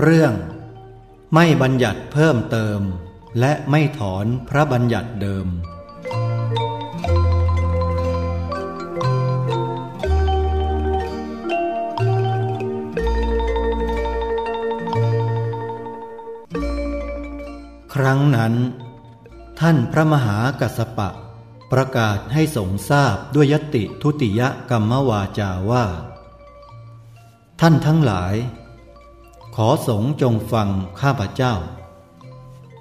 เรื่องไม่บัญญัติเพิ่มเติม และไม่ถอนพระบัญญัติเดิม ครั้งนั้น ท่านพระมหากัสปะ ประกาศให้สงทราบด้วยยติทุติยกรรมวาจาว่า ท่านทั้งหลาย ขอสงฆ์จงฟังข้าพเจ้า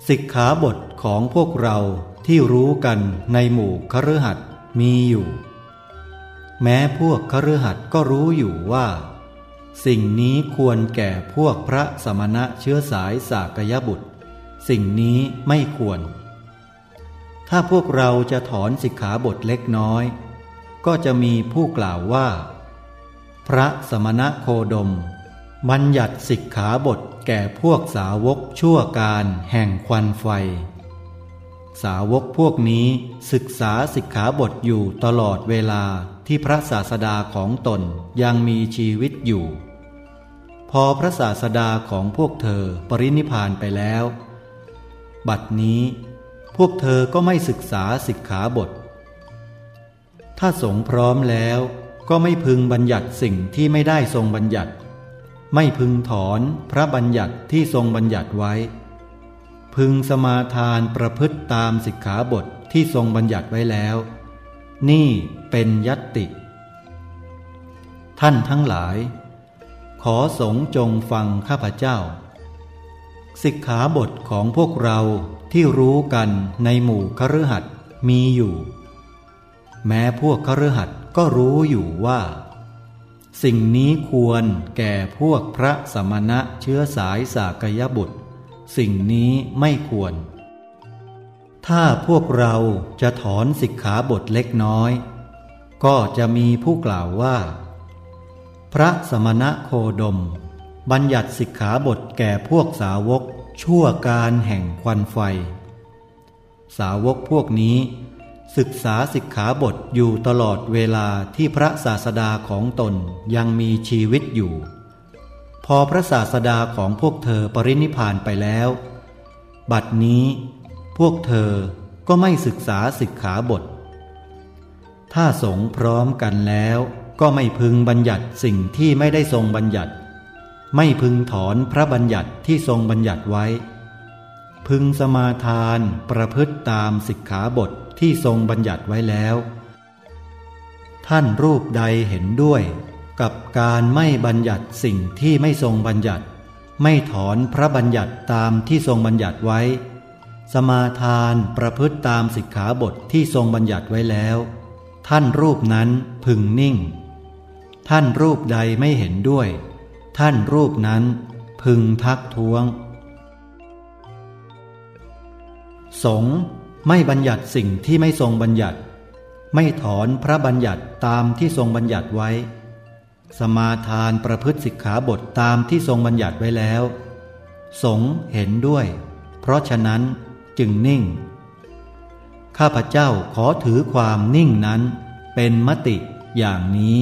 สิกขาบทของพวกเราที่รู้กันในหมู่คฤหัสถ์มีอยู่ แม้พวกคฤหัสถ์ก็รู้อยู่ว่า สิ่งนี้ควรแก่พวกพระสมณะเชื้อสายสากยบุตร สิ่งนี้ไม่ควร ถ้าพวกเราจะถอนสิกขาบทเล็กน้อย ก็จะมีผู้กล่าวว่า พระสมณะโคดม บัญญัติสิกขาบทแก่พวกสาวกชั่วการแห่งควันไฟ สาวกพวกนี้ศึกษาสิกขาบทอยู่ตลอดเวลาที่พระศาสดาของตนยังมีชีวิตอยู่ พอพระศาสดาของพวกเธอปรินิพานไปแล้ว บัดนี้พวกเธอก็ไม่ศึกษาสิกขาบท ถ้าสงพร้อมแล้วก็ไม่พึงบัญญัติสิ่งที่ไม่ได้ทรงบัญญัติ ไม่พึงถอนพระบัญญัติที่ทรงบัญญัติไว้ พึงสมาทานประพฤติตามสิกขาบทที่ทรงบัญญัติไว้แล้ว นี่เป็นยัตติ ท่านทั้งหลาย ขอสงจงฟังข้าพเจ้า สิกขาบทของพวกเราที่รู้กันในหมู่คฤหัสถ์มีอยู่ แม้พวกคฤหัสถ์ก็รู้อยู่ว่า สิ่งนี้ควรแก่พวกพระสมณะเชื้อสายสากยบุตร สิ่งนี้ไม่ควร ถ้าพวกเราจะถอนสิกขาบทเล็กน้อย ก็จะมีผู้กล่าวว่า พระสมณะโคดม บัญญัติสิกขาบทแก่พวกสาวกชั่วการแห่งควันไฟ สาวกพวกนี้ ศึกษาสิกขาบทอยู่ตลอดเวลาที่พระศาสดาของตนยังมีชีวิตอยู่ พอพระศาสดาของพวกเธอปรินิพานไปแล้ว บัดนี้พวกเธอก็ไม่ศึกษาสิกขาบท ถ้าสงพร้อมกันแล้วก็ไม่พึงบัญญัติสิ่งที่ไม่ได้ทรงบัญญัติ ไม่พึงถอนพระบัญญัติที่ทรงบัญญัติไว้ พึงสมาทานประพฤติตามสิกขาบทที่ทรงบัญญัติไว้แล้ว ท่านรูปใดเห็นด้วยกับการไม่บัญญัติสิ่งที่ไม่ทรงบัญญัติ ไม่ถอนพระบัญญัติตามที่ทรงบัญญัติไว้ สมาทานประพฤติตามสิกขาบทที่ทรงบัญญัติไว้แล้ว ท่านรูปนั้นพึงนิ่ง ท่านรูปใดไม่เห็นด้วย ท่านรูปนั้นพึงทักท้วง สงไม่บัญญัติสิ่งที่ไม่ทรงบัญญัติ ไม่ถอนพระบัญญัติตามที่ทรงบัญญัติไว้ สมาทานประพฤติสิกขาบทตามที่ทรงบัญญัติไว้แล้ว สงเห็นด้วย เพราะฉะนั้นจึงนิ่ง ข้าพเจ้าขอถือความนิ่งนั้นเป็นมติอย่างนี้